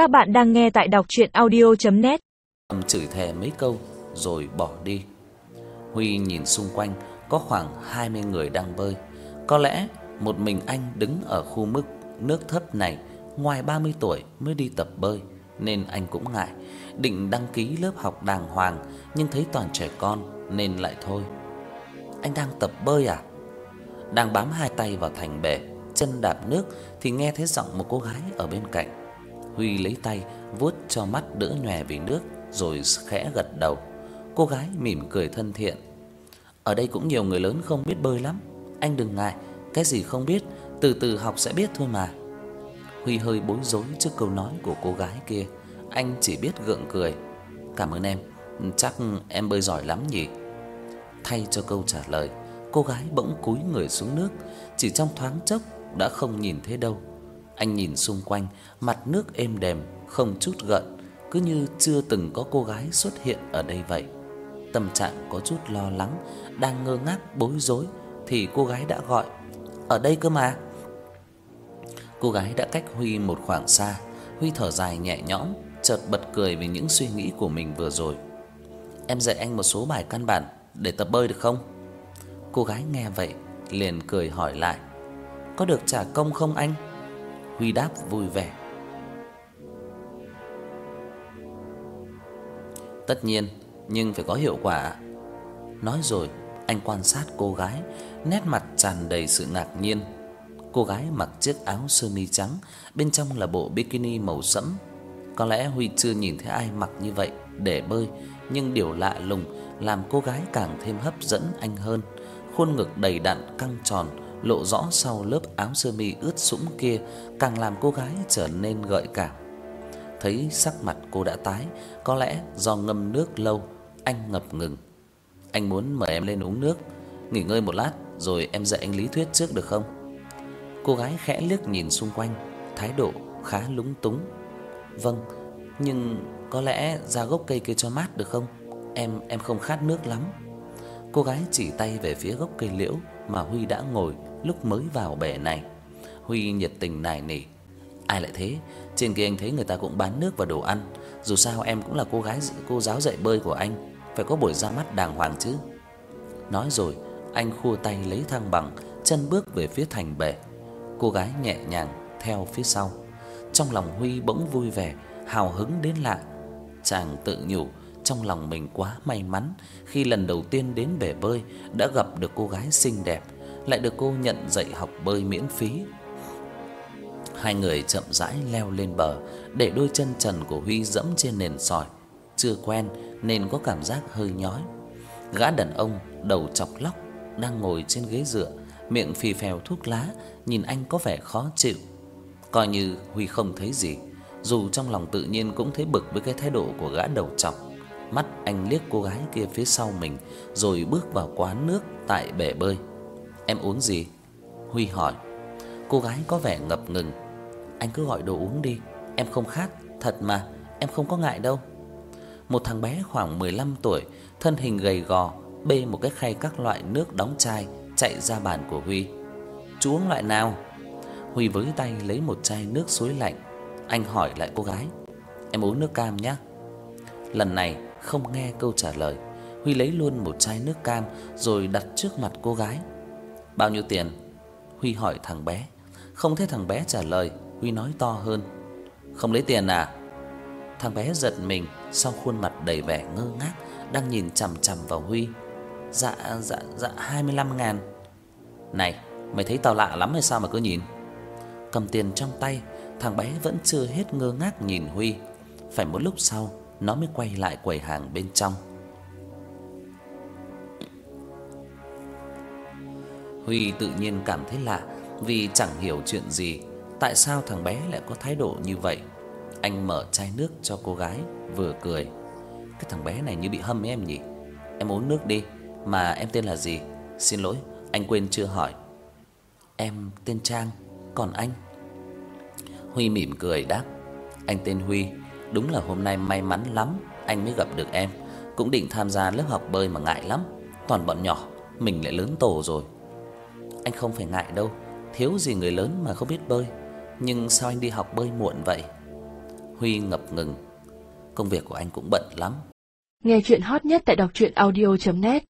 Các bạn đang nghe tại đọc audio net Âm chửi thề mấy câu rồi bỏ đi. Huy nhìn xung quanh có khoảng 20 người đang bơi. Có lẽ một mình anh đứng ở khu mức nước thấp này, ngoài 30 tuổi mới đi tập bơi nên anh cũng ngại, định đăng ký lớp học đàng hoàng nhưng thấy toàn trẻ con nên lại thôi. Anh đang tập bơi à? Đang bám hai tay vào thành bể, chân đạp nước thì nghe thấy giọng một cô gái ở bên cạnh. Huy lấy tay vuốt cho mắt đỡ nhòe vì nước rồi khẽ gật đầu. Cô gái mỉm cười thân thiện. Ở đây cũng nhiều người lớn không biết bơi lắm, anh đừng ngại, cái gì không biết từ từ học sẽ biết thôi mà. Huy hơi bối rối trước câu nói của cô gái kia, anh chỉ biết gượng cười. Cảm ơn em, chắc em bơi giỏi lắm nhỉ. Thay cho câu trả lời, cô gái bỗng cúi người xuống nước, chỉ trong thoáng chốc đã không nhìn thấy đâu. Anh nhìn xung quanh, mặt nước êm đềm, không chút gợn, cứ như chưa từng có cô gái xuất hiện ở đây vậy. Tâm trạng có chút lo lắng, đang ngơ ngác bối rối thì cô gái đã gọi, "Ở đây cơ mà." Cô gái đã cách Huy một khoảng xa, Huy thở dài nhẹ nhõm, chợt bật cười vì những suy nghĩ của mình vừa rồi. "Em dạy anh một số bài căn bản để tập bơi được không?" Cô gái nghe vậy liền cười hỏi lại, "Có được trả công không anh?" Huy đáp vui vẻ. Tất nhiên, nhưng phải có hiệu quả. Nói rồi, anh quan sát cô gái, nét mặt tràn đầy sự ngạc nhiên. Cô gái mặc chiếc áo sơ mi trắng, bên trong là bộ bikini màu sẫm. Có lẽ Huy chưa nhìn thấy ai mặc như vậy để bơi, nhưng điều lạ lùng làm cô gái càng thêm hấp dẫn anh hơn. Khuôn ngực đầy đặn căng tròn, lộ rõ sau lớp áo sơ mi ướt sũng kia, càng làm cô gái trở nên gợi cảm. Thấy sắc mặt cô đã tái, có lẽ do ngâm nước lâu, anh ngập ngừng. Anh muốn mời em lên uống nước, nghỉ ngơi một lát rồi em dạy anh lý thuyết trước được không? Cô gái khẽ liếc nhìn xung quanh, thái độ khá lúng túng. Vâng, nhưng có lẽ ra gốc cây kia cho mát được không? Em em không khát nước lắm. Cô gái chỉ tay về phía gốc cây liễu mà Huy đã ngồi lúc mới vào bể này. Huy nhiệt tình nài nỉ. Ai lại thế? Trên kia anh thấy người ta cũng bán nước và đồ ăn, dù sao em cũng là cô gái cô giáo dạy bơi của anh, phải có buổi ra mắt đàng hoàng chứ. Nói rồi, anh khua tay lấy thang bằng, chân bước về phía thành bể. Cô gái nhẹ nhàng theo phía sau. Trong lòng Huy bỗng vui vẻ, hào hứng đến lạ. Chàng tự nhủ trong lòng mình quá may mắn khi lần đầu tiên đến bể bơi đã gặp được cô gái xinh đẹp, lại được cô nhận dạy học bơi miễn phí. Hai người chậm rãi leo lên bờ, để đôi chân trần của Huy dẫm trên nền sỏi, chưa quen nên có cảm giác hơi nhói. Gã đàn ông đầu chọc lóc đang ngồi trên ghế dựa, miệng phì phèo thuốc lá, nhìn anh có vẻ khó chịu. Coi như Huy không thấy gì, dù trong lòng tự nhiên cũng thấy bực với cái thái độ của gã đầu chọc. Mắt anh liếc cô gái kia phía sau mình rồi bước vào quán nước tại bể bơi. "Em uống gì?" Huy hỏi. Cô gái có vẻ ngập ngừng. "Anh cứ gọi đồ uống đi, em không khát, thật mà, em không có ngại đâu." Một thằng bé khoảng 15 tuổi, thân hình gầy gò, bê một cái khay các loại nước đóng chai chạy ra bàn của Huy. "Chú uống loại nào?" Huy với tay lấy một chai nước suối lạnh. Anh hỏi lại cô gái, "Em uống nước cam nhé." Lần này không nghe câu trả lời, Huy lấy luôn một chai nước cam rồi đặt trước mặt cô gái. "Bao nhiêu tiền?" Huy hỏi thằng bé. Không thấy thằng bé trả lời, Huy nói to hơn. "Không lấy tiền à?" Thằng bé giật mình, sau khuôn mặt đầy vẻ ngơ ngác đang nhìn chằm chằm vào Huy. "Dạ dạ dạ 25 ngàn." "Này, mày thấy tao lạ lắm hay sao mà cứ nhìn?" Cầm tiền trong tay, thằng bé vẫn chưa hết ngơ ngác nhìn Huy. Phải một lúc sau, nó mới quay lại quầy hàng bên trong. Huy tự nhiên cảm thấy lạ vì chẳng hiểu chuyện gì, tại sao thằng bé lại có thái độ như vậy. Anh mở chai nước cho cô gái, vừa cười. Cái thằng bé này như bị hâm ấy em nhỉ? Em uống nước đi, mà em tên là gì? Xin lỗi, anh quên chưa hỏi. Em tên Trang, còn anh? Huy mỉm cười đáp, anh tên Huy, đúng là hôm nay may mắn lắm anh mới gặp được em, cũng định tham gia lớp học bơi mà ngại lắm, toàn bọn nhỏ, mình lại lớn tổ rồi. Anh không phải ngại đâu, thiếu gì người lớn mà không biết bơi, nhưng sao anh đi học bơi muộn vậy? Huy ngập ngừng. Công việc của anh cũng bận lắm. Nghe chuyện hot nhất tại đọc truyện audio net